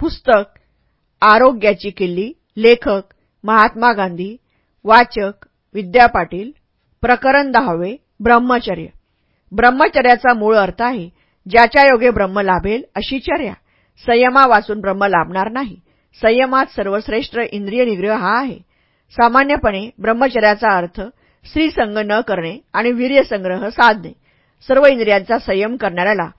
पुस्तक आरोग्याची किल्ली लेखक महात्मा गांधी वाचक विद्या पाटील प्रकरण दहावे ब्रह्मचर्य. ब्रह्मचर्याचा मूळ अर्थ आहे ज्याच्या योगे ब्रह्म लाभेल अशी चर्या. संयमा वाचून ब्रह्म लाभणार नाही. संयमात सर्वश्रेष्ठ इंद्रिय निग्रह हा आहे. सामान्यपणे ब्रह्मचर्याचा अर्थ स्त्रीसंग न करणे आणि वीर्यसंग्रह साधणे. सर्व इंद्रियांचा संयम करणाऱ्याला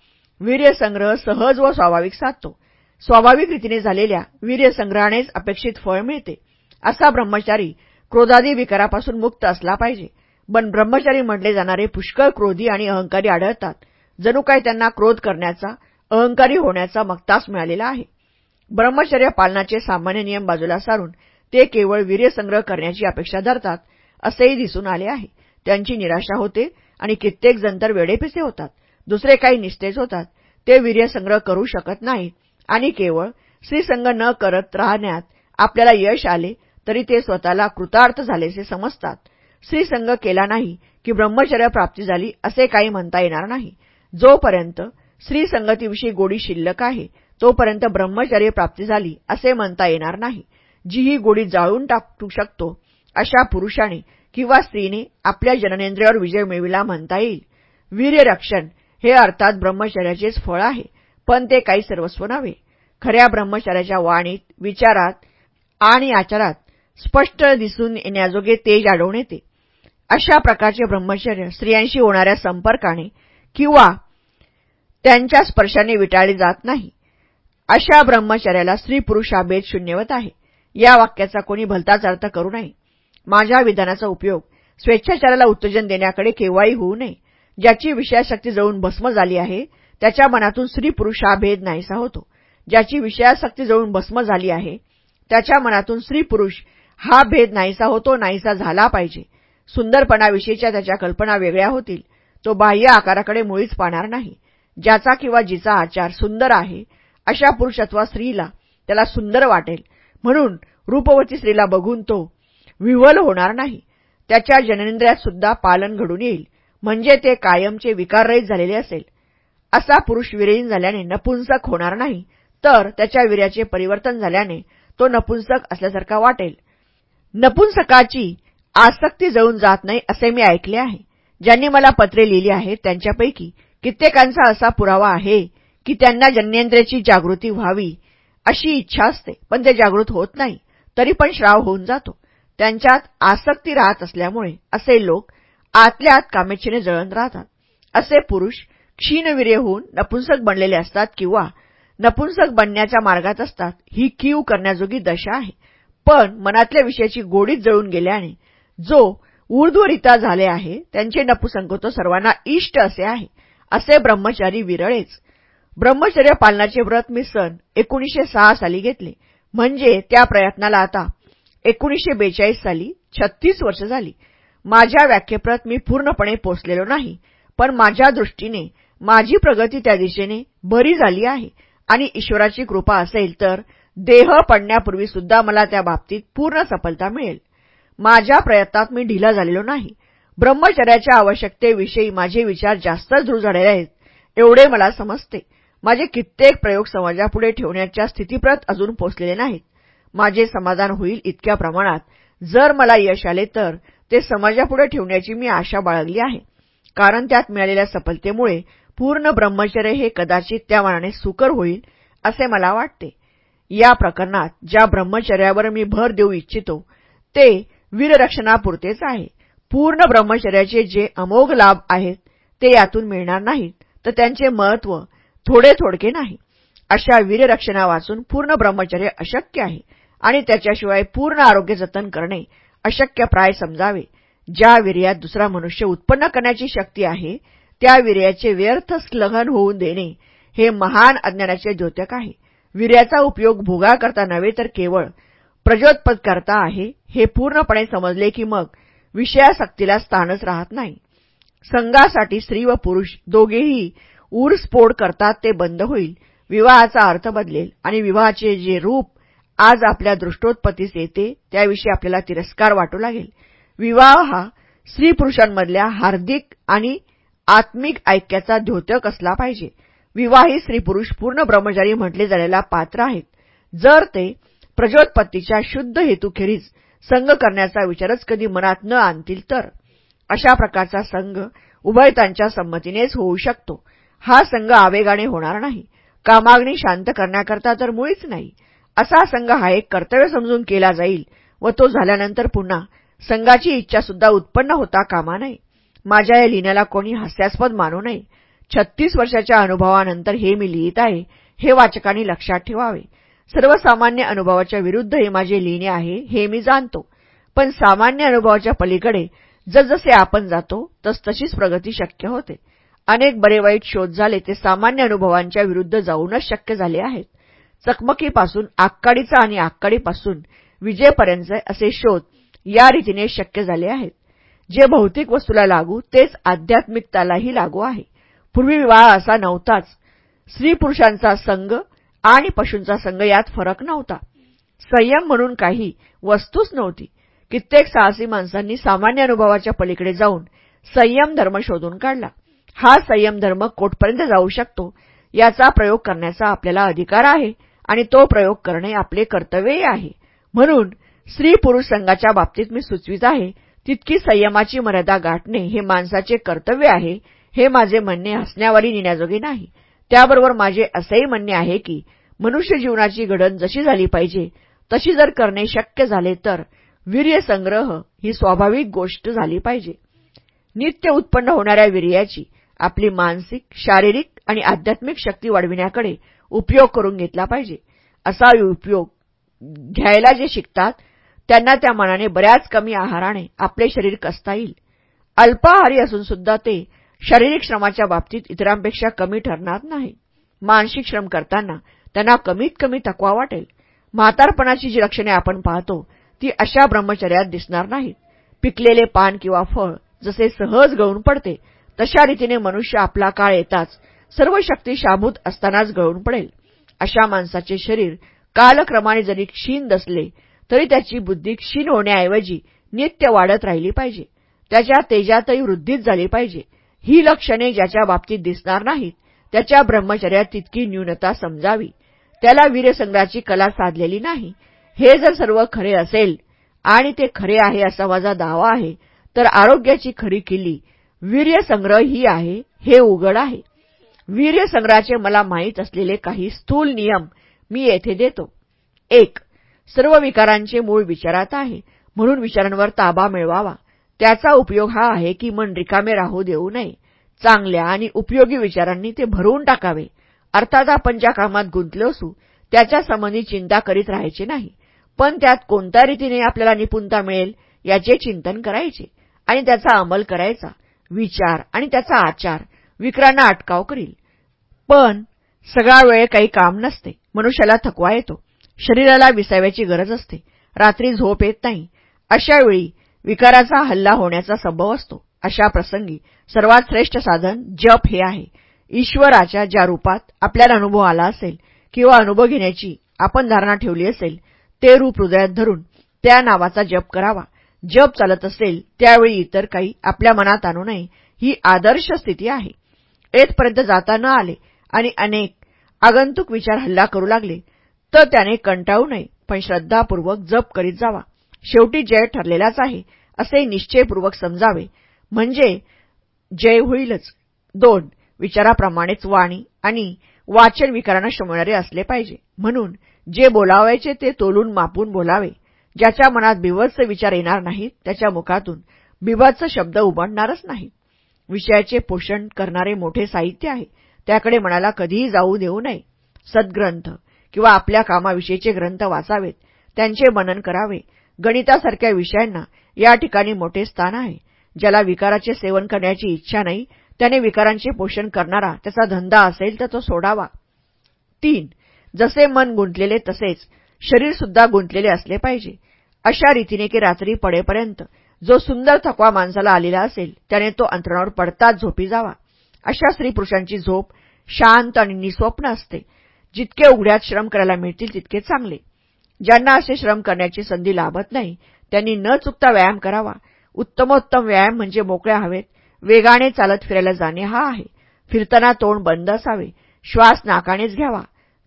वीर्यसंग्रह सहज व स्वाभाविक साधतो. स्वाभाविक रीतीने झालेल्या वीर्यसंग्रहानेच अपेक्षित फळ मिळते. असा ब्रह्मचारी क्रोधादी विकारापासून मुक्त असला पाहिजे. पण ब्रह्मचारी म्हटले जाणारे पुष्कळ क्रोधी आणि अहंकारी आढळतात. जणू काय त्यांना क्रोध करण्याचा अहंकारी होण्याचा मक्तास मिळालेला आहे. ब्रह्मचर्य पालनाचे सामान्य नियम बाजूला सारून ते केवळ वीर्यसंग्रह करण्याची अपेक्षा धरतात असेही दिसून आले आहे. त्यांची निराशा होते आणि कित्येक जण तर वेडेपिसे होतात. दुसरे काही निस्तेज होतात. ते वीर्यसंग्रह करू शकत नाहीत. आणि केवळ श्रीसंग न करत राहण्यात आपल्याला यश आले तरी ते स्वतःला कृतार्थ झालेसे समजतात. श्रीसंग केला नाही की ब्रह्मचर्य प्राप्ती झाली असे काही म्हणता येणार नाही. जोपर्यंत स्त्रीसंगतीविषयी गोडी शिल्लक आहे तोपर्यंत ब्रह्मचर्य प्राप्ती झाली असे म्हणता येणार नाही. जी ही गोडी जाळून टाकू शकतो अशा पुरुषाने किंवा स्त्रीने आपल्या जननेंद्रियावर विजय मिळविला म्हणता येईल. वीर्यरक्षण हे अर्थात ब्रह्मचर्याचेच फळ आहे पण ते काही सर्वस्व नव्हे. खऱ्या ब्रह्मचर्याच्या वाणीत विचारात आणि आचारात स्पष्ट दिसून येण्याजोगे तेज आढळून येते. अशा प्रकारचे ब्रह्मचर्य स्त्रियांशी होणाऱ्या संपर्काने किंवा त्यांच्या स्पर्शाने विटाळले जात नाही. अशा ब्रह्मचर्याला स्त्री पुरुष हा भेद शून्यवत आहे. या वाक्याचा कोणी भलताच अर्थ करू नये. माझ्या विधानाचा उपयोग स्वेच्छाचाराला उत्तेजन देण्याकडे केव्हाही होऊ नये. ज्याची विषयाशक्ती जळून भस्म झाली आहे त्याच्या मनातून स्त्री पुरुष हा भेद नाहीसा होतो. ज्याची विषयासक्ती जळून भस्म झाली आहे त्याच्या मनातून स्त्री पुरुष हा भेद नाहीसा होतो नाहीसा झाला पाहिजे. सुंदरपणाविषयीच्या त्याच्या कल्पना वेगळ्या होतील. तो बाह्य आकाराकडे मुळीच पाहणार नाही. ज्याचा किंवा जिचा आचार सुंदर आहे अशा पुरुष अथवा स्त्रीला त्याला सुंदर वाटेल. म्हणून रूपवती स्त्रीला बघून तो विव्हल होणार नाही. त्याच्या जननेंद्रियात सुद्धा पालन घडून येईल. म्हणजे ते कायमचे विकाररहित झालेले असेल. असा पुरुष विरहीन झाल्याने नपुंसक होणार नाही. तर त्याच्या वीर्याचे परिवर्तन झाल्याने तो नपुंसक असल्यासारखा वाटेल. नपुंसकाची आसक्ती जळून जात नाही असे मी ऐकले आहे. ज्यांनी मला पत्रे लिहिली आहेत त्यांच्यापैकी कित्येकांचा असा पुरावा आहे की त्यांना जन्येंद्रियाची जागृती व्हावी अशी इच्छा असते पण ते जागृत होत नाही तरी पण श्राव होऊन जातो. त्यांच्यात आसक्ती राहत असल्यामुळे असे लोक आतल्या आत कामेच्छेने जळण राहतात. असे पुरुष क्षीणवीर्य होऊन नपुंसक बनलेले असतात किंवा नपुंसक बनण्याच्या मार्गात असतात. ही कीव करण्याजोगी दशा आहे. पण मनातल्या विषयाची गोडीत जळून गेल्याने जो ऊर्ध्वरिता झाले आहे त्यांचे नपुसंकत्व सर्वांना इष्ट असे आहे असे ब्रह्मचारी विरळेच. ब्रह्मचर्य पालनाचे व्रत मी सन एकोणीसशे सहा साली घेतले. म्हणजे त्या प्रयत्नाला आता एकोणीसशे बेचाळीस साली छत्तीस वर्ष झाली. माझ्या व्याख्येप्रत मी पूर्णपणे पोचलेलो नाही पण माझ्या दृष्टीने माझी प्रगती त्या दिशेने बरी झाली आहे. आणि ईश्वराची कृपा असेल तर देह पडण्यापूर्वी सुद्धा मला त्या बाबतीत पूर्ण सफलता मिळेल. माझ्या प्रयत्नात मी ढिला झालेलो नाही. ब्रह्मचर्याच्या आवश्यकतेविषयी माझे विचार जास्तच दृढ झालेले आहेत एवढे मला समजते. माझे कित्येक प्रयोग समाजापुढे ठेवण्याच्या स्थितीप्रत अजून पोचलेले नाहीत. माझे समाधान होईल इतक्या प्रमाणात. जर मला यश आले तर ते समाजापुढे ठेवण्याची मी आशा बाळगली आहे. कारण त्यात मिळालेल्या सफलतेमुळे पूर्ण ब्रह्मचर्य हे कदाचित त्या मनाने सुकर होईल असे मला वाटते. या प्रकरणात ज्या ब्रह्मचर्यावर मी भर देऊ इच्छितो ते वीररक्षणापुरतेच आहे. पूर्ण ब्रह्मचर्याचे जे अमोघ लाभ आहेत ते यातून मिळणार नाहीत तर त्यांचे महत्त्व थोडे थोडके नाही. अशा वीररक्षणा वाचून पूर्ण ब्रह्मचर्य अशक्य आहे आणि त्याच्याशिवाय पूर्ण आरोग्य जतन करणे अशक्यप्राय समजावे. ज्या वीर्यात दुसरा मनुष्य उत्पन्न करण्याची शक्ती आहे त्या वीर्याचे व्यर्थ स्लघन होऊन देणे हे महान अज्ञानाचे द्योतक आहे. वीर्याचा उपयोग भोगा करता नव्हे तर केवळ प्रजोत्पद करता आहे हे पूर्णपणे समजले की मग विषयासक्तीला स्थानच राहत नाही. संघासाठी स्त्री व पुरुष दोघेही ऊरस्फोड करतात ते बंद होईल विवाहाचा अर्थ बदलेल आणि विवाहाचे जे रूप आज आपल्या दृष्टोत्पत्तीस येते त्याविषयी आपल्याला तिरस्कार वाटू लागेल. विवाह हा स्त्री पुरुषांमधल्या हार्दिक आणि आत्मिक ऐक्याचा द्योतक असला पाहिजे. विवाही स्त्री पुरुष पूर्ण ब्रह्मचारी म्हटले जाण्याला पात्र आहेत. जर ते प्रजोत्पत्तीच्या शुद्ध हेतूखेरीज संघ करण्याचा विचारच कधी मनात न आणतील तर. अशा प्रकारचा संघ उभयतांच्या संमतीनेच होऊ शकतो. हा संघ आवेगाने होणार नाही. कामाग्नी शांत करण्याकरता तर मुळीच नाही. असा संघ हा एक कर्तव्य समजून केला जाईल व तो झाल्यानंतर पुन्हा संघाची इच्छासुद्धा उत्पन्न होता कामा नये. माझ्या या लिहिण्याला कोणी हास्यास्पद मानू नये. छत्तीस वर्षाच्या अनुभवानंतर हे मी लिहित आहे हे वाचकांनी लक्षात ठेवावे. सर्वसामान्य अनुभवाच्या विरुद्ध हे माझे लिहिणे आहे हे मी जाणतो. पण सामान्य अनुभवाच्या पलीकडे जसजसे आपण जातो तसतशीच प्रगती शक्य होते. अनेक बरे वाईट शोध झाले ते सामान्य अनुभवांच्या विरुद्ध जाऊनच शक्य झाले आहेत. चकमकीपासून आक्काडीचा आणि आक्काडीपासून विजेपर्यंत असे शोध या रीतीने शक्य झाले आहेत. जे भौतिक वस्तूला लागू तेच आध्यात्मिकतालाही लागू आहे. पूर्वी विवाह असा नव्हताच. स्त्री पुरुषांचा संघ आणि पशूंचा संघ यात फरक नव्हता. संयम म्हणून काही वस्तूच नव्हती. कित्येक साहसी माणसांनी सामान्य अनुभवाच्या पलीकडे जाऊन संयम धर्म शोधून काढला. हा संयम धर्म कोठपर्यंत जाऊ शकतो याचा प्रयोग करण्याचा आपल्याला अधिकार आहे आणि तो प्रयोग करणे आपले कर्तव्यही आहे. म्हणून स्त्री पुरुष संघाच्या बाबतीत मी सुचवित आहे तितकी संयमाची मर्यादा गाठणे हे माणसाचे कर्तव्य आहे हे माझे म्हणणे हसण्यावारी नेण्याजोगे नाही. त्याबरोबर माझे असेही म्हणणे आहे की मनुष्य जीवनाची घडण जशी झाली पाहिजे तशी जर करणे शक्य झाले तर वीर्यसंग्रह ही स्वाभाविक गोष्ट झाली पाहिजे. नित्य उत्पन्न होणाऱ्या वीर्याची आपली मानसिक शारीरिक आणि आध्यात्मिक शक्ती वाढविण्याकडे उपयोग करून घेतला पाहिजे. असा उपयोग घ्यायला जे शिकतात त्यांना त्या मनाने बऱ्याच कमी आहाराने आपले शरीर कसता येईल. अल्पाहारी असून सुद्धा ते शारीरिक श्रमाच्या बाबतीत इतरांपेक्षा कमी ठरणार नाही. मानसिक श्रम करताना त्यांना कमीत कमी तकवा वाटेल. म्हातारपणाची जी लक्षणे आपण पाहतो ती अशा ब्रह्मचर्यात दिसणार नाहीत. पिकलेले पान किंवा फळ जसे सहज गळून पडते तशा रीतीने मनुष्य आपला काळ येताच सर्व शक्ती शाबूत असतानाच गळून पडेल. अशा माणसाचे शरीर कालक्रमाने जरी क्षीण दसले तरी त्याची बुद्धी क्षीण होण्याऐवजी नित्य वाढत राहिली पाहिजे. त्याच्या तेजातही वृद्धीच झाली पाहिजे. ही लक्षणे ज्याच्या बाबतीत दिसणार नाहीत त्याच्या ब्रह्मचर्यात तितकी न्यूनता समजावी. त्याला वीरसंग्राची कला साधलेली नाही. हे जर सर्व खरे असेल आणि ते खरे आहे असा माझा दावा आहे तर आरोग्याची खरी किल्ली वीर्यसंग्रह ही आहे हे उघड आहे. वीर्यसंग्रहाचे मला माहीत असलेले काही स्थूल नियम मी येथे देतो. एक सर्व विकारांचे मूळ विचारात आहे. म्हणून विचारांवर ताबा मिळवावा. त्याचा उपयोग हा आहे की मन रिकामे राहू देऊ नये. चांगल्या आणि उपयोगी विचारांनी ते भरवून टाकावे. अर्थात आपण ज्या कामात गुंतलो असू त्याच्या संबंधी चिंता करीत राहायचे नाही. पण त्यात कोणत्या रीतीने आपल्याला निपुणता मिळेल याचे चिंतन करायचे आणि त्याचा अंमल करायचा. विचार आणि त्याचा आचार विक्रांना अटकाव करील. पण सगळा वेळ काही काम नसते. मनुष्याला थकवा येतो. शरीराला विसाव्याची गरज असते. रात्री झोप येत नाही. अशावेळी विकाराचा हल्ला होण्याचा संभव असतो. अशा प्रसंगी सर्वात श्रेष्ठ साधन जप हे आहे. ईश्वराच्या ज्या रूपात आपल्याला अनुभव आला असेल किंवा अनुभव घेण्याची आपण धारणा ठेवली असेल ते रूप हृदयात धरून त्या नावाचा जप करावा. जप चालत असेल त्यावेळी इतर काही आपल्या मनात आणू नये ही आदर्श स्थिती आहे. येथपर्यंत जाता न आले आणि अनेक आगंतुक विचार हल्ला करू लागले तर त्याने कंटाळू नये पण श्रद्धापूर्वक जप करीत जावा. शेवटी जय ठरलेलाच आहे असे निश्चयपूर्वक समजावे. म्हणजे जय होईलच. दोन विचाराप्रमाणेच वाणी आणि वाचन विकारांना शमणारे असले पाहिजे. म्हणून जे बोलावायचे ते तोलून मापून बोलावे. ज्याच्या मनात बिभत्स विचार येणार नाहीत त्याच्या मुखातून बिभत्स शब्द उमटणारच नाही. विषयाचे पोषण करणारे मोठे साहित्य आहे. त्याकडे मनाला कधीही जाऊ देऊ नये. सद्ग्रंथ. किंवा आपल्या कामाविषयीचे ग्रंथ वाचावेत. त्यांचे मनन करावे. गणितासारख्या विषयांना या ठिकाणी मोठे स्थान आहे. ज्याला विकाराचे सेवन करण्याची इच्छा नाही त्याने विकारांचे पोषण करणारा त्याचा धंदा असेल तर तो सोडावा. तीन जसे मन गुंतलेले तसेच शरीरसुद्धा गुंतलेले असले पाहिजे. अशा रीतीने की रात्री पडेपर्यंत जो सुंदर थकवा माणसाला आलेला असेल त्याने तो अंतरावर पडताच झोपी जावा. अशा स्त्री पुरुषांची झोप शांत आणि निस्वप्न असते. जितके उघड्यात श्रम करायला मिळतील तितके चांगले. ज्यांना असे श्रम करण्याची संधी लाभत नाही त्यांनी न चुकता व्यायाम करावा. उत्तमोत्तम व्यायाम म्हणजे मोकळ्या हवेत. वेगाने चालत फिरायला जाणे हा आहे. फिरताना तोंड बंद असावे. श्वास नाकानेच घ्यावा.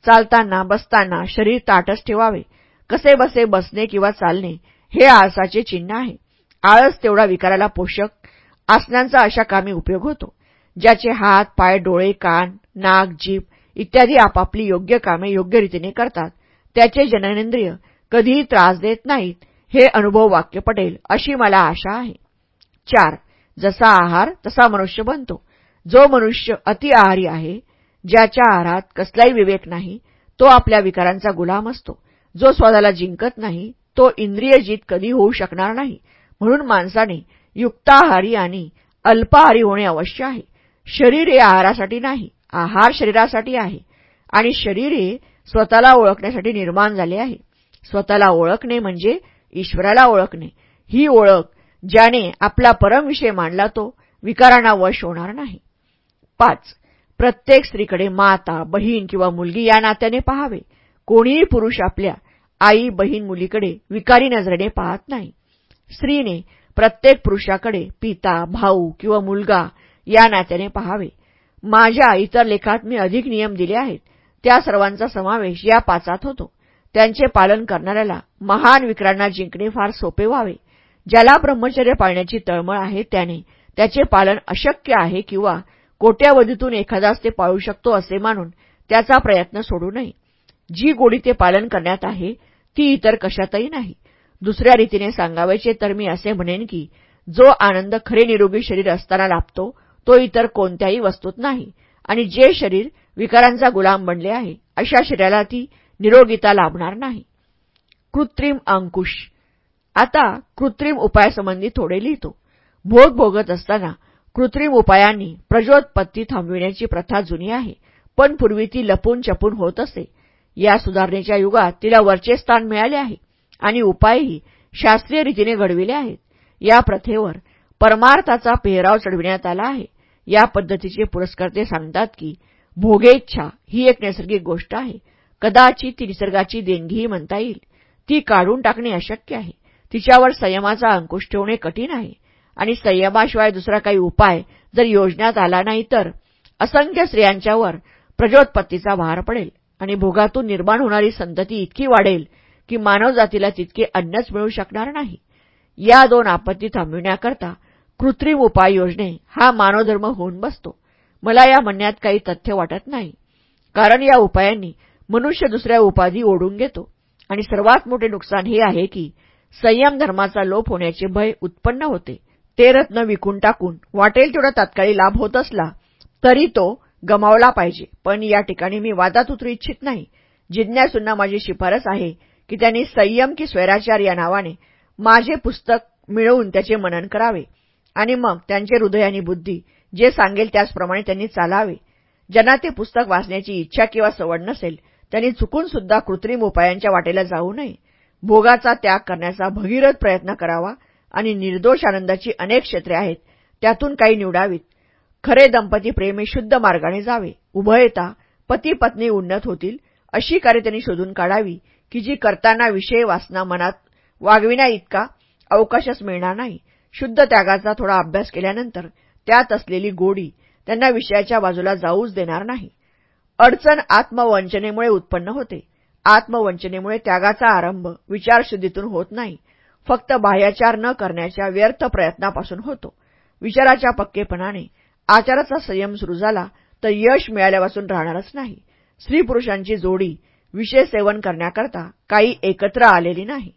चालताना बसताना शरीर ताटच ठेवावे. कसे बसे बसणे किंवा चालणे हे आळसाचे चिन्ह आहे. आळस तेवढा विकाराला पोषक आसनांचा अशा कामी उपयोग होतो. ज्याचे हात पाय डोळे कान नाक जीभ इत्यादी आपापली योग्य कामे योग्य रीतीने करतात. त्याचे जननेंद्रिय कधीही त्रास देत नाहीत हे अनुभव वाक्य पटेल अशी मला आशा आहे. चार जसा आहार तसा मनुष्य बनतो. जो मनुष्य अति आहारी आहे ज्याच्या आहारात कसलाही विवेक नाही तो आपल्या विकारांचा गुलाम असतो. जो स्वतःला जिंकत नाही तो इंद्रिय जीत कधी होऊ शकणार नाही. म्हणून माणसाने युक्ताहारी आणि अल्पाहारी होणे अवश्य आहे. शरीर हे आहारासाठी नाही आहार शरीरासाठी आहे. आणि शरीर हे स्वतःला ओळखण्यासाठी निर्माण झाले आहे. स्वतःला ओळखणे म्हणजे ईश्वराला ओळखणे. ही ओळख ज्याने आपला परम विषय मांडला तो विकारांना वश होणार नाही. पाच प्रत्येक स्त्रीकडे माता बहीण किंवा मुलगी या नात्याने पहावे. कोणीही पुरुष आपल्या आई बहीण मुलीकडे विकारी नजरेने पाहत नाही. स्त्रीने प्रत्येक पुरुषाकडे पिता भाऊ किंवा मुलगा या नात्याने पहावे. माझ्या इतर लेखात मी अधिक नियम दिले आहेत. त्या सर्वांचा समावेश या पाचात होतो. त्यांचे पालन करणाऱ्याला महान विक्रांना जिंकणे फार सोपे व्हावे. ज्याला ब्रह्मचर्य पाळण्याची तळमळ आहे त्याने त्याचे पालन अशक्य आहे किंवा कोट्यावधीतून एखादाच ते पाळू शकतो असे मानून त्याचा प्रयत्न सोडू नये. जी गोडी ते पालन करण्यात आहे ती इतर कशातही नाही. दुसऱ्या रीतीने सांगावायचे तर मी असे म्हणेन की जो आनंद खरे निरोगी शरीर असताना लाभतो तो इतर कोणत्याही वस्तूत नाही. आणि जे शरीर विकारांचा गुलाम बनले आहे अशा शरीराला ती निरोगीता लाभणार नाही. कृत्रिम अंकुश. आता कृत्रिम उपायासंबंधी थोडे लिहितो. भोग भोगत असताना कृत्रिम उपायांनी प्रजोत्पत्ती थांबविण्याची प्रथा जुनी आहे पण पूर्वी ती लपून चपून होत असे. या सुधारणेच्या युगात तिला वरचे स्थान मिळाले आहे आणि उपायही शास्त्रीय रीतीने घडविले आहेत. या प्रथेवर परमार्थाचा पेहराव चढविण्यात आला आहे. या पद्धतीचे पुरस्कर्ते सांगतात की भोगेच्छा ही एक नैसर्गिक गोष्ट आहे. कदाचित ती निसर्गाची देणगीही म्हणता येईल. ती काढून टाकणे अशक्य आहे. तिच्यावर संयमाचा अंकुश ठेवणे कठीण आहे. आणि संयमाशिवाय दुसरा काही उपाय जर योजण्यात आला नाही तर असंख्य स्त्रियांच्यावर प्रजोत्पत्तीचा भार पडेल आणि भोगातून निर्माण होणारी संतती इतकी वाढेल की मानवजातीला तितके अन्नच मिळू शकणार नाही. या दोन आपत्ती थांबविण्याकरता कृत्रिम उपाय योजने हा मानवधर्म होऊन बसतो. मला या म्हणण्यात काही तथ्य वाटत नाही. कारण या उपायांनी मनुष्य दुसऱ्या उपाधी ओढून घेतो. आणि सर्वात मोठे नुकसान हे आहे की संयम धर्माचा लोप होण्याचे भय उत्पन्न होते. ते रत्न विकून टाकून वाटेल तेवढा तात्काळी लाभ होत असला तरी तो गमावला पाहिजे. पण या ठिकाणी मी वादात उतरू इच्छित नाही. जिज्ञासूंना माझी शिफारस आहे की त्यांनी संयम की स्वैराचार या नावाने माझे पुस्तक मिळवून त्याचे मनन करावे. आणि मग त्यांचे हृदय आणि बुद्धी जे सांगेल त्याचप्रमाणे त्यांनी चालावे. ज्यांना ते पुस्तक वाचण्याची इच्छा किंवा सवड नसेल त्यांनी चुकून सुद्धा कृत्रिम उपायांच्या वाटेला जाऊ नये. भोगाचा त्याग करण्याचा भगीरथ प्रयत्न करावा आणि निर्दोष आनंदाची अनेक क्षेत्रे आहेत त्यातून काही निवडावीत. खरे दंपती प्रेमी शुद्ध मार्गाने जावे. उभयता पती पत्नी उन्नत होतील अशी कार्य त्यांनी शोधून काढावी की जी करताना विषय वासना मनात वागविण्या इतका अवकाशच मिळणार नाही. शुद्ध त्यागाचा थोडा अभ्यास केल्यानंतर त्यात असलेली गोडी त्यांना विषयाच्या बाजूला जाऊच देणार नाही. अडचण आत्मवंचनेमुळे उत्पन्न होते. आत्मवंचनेमुळे त्यागाचा आरंभ विचारशुद्धीतून होत नाही. फक्त बाह्याचार न करण्याच्या व्यर्थ प्रयत्नापासून होतो. विचाराच्या पक्केपणाने आचाराचा संयम सुरू झाला तर यश मिळाल्यापासून राहणारच नाही. स्त्री पुरुषांची जोडी विषय सेवन करण्याकरता काही एकत्र आलेली नाही.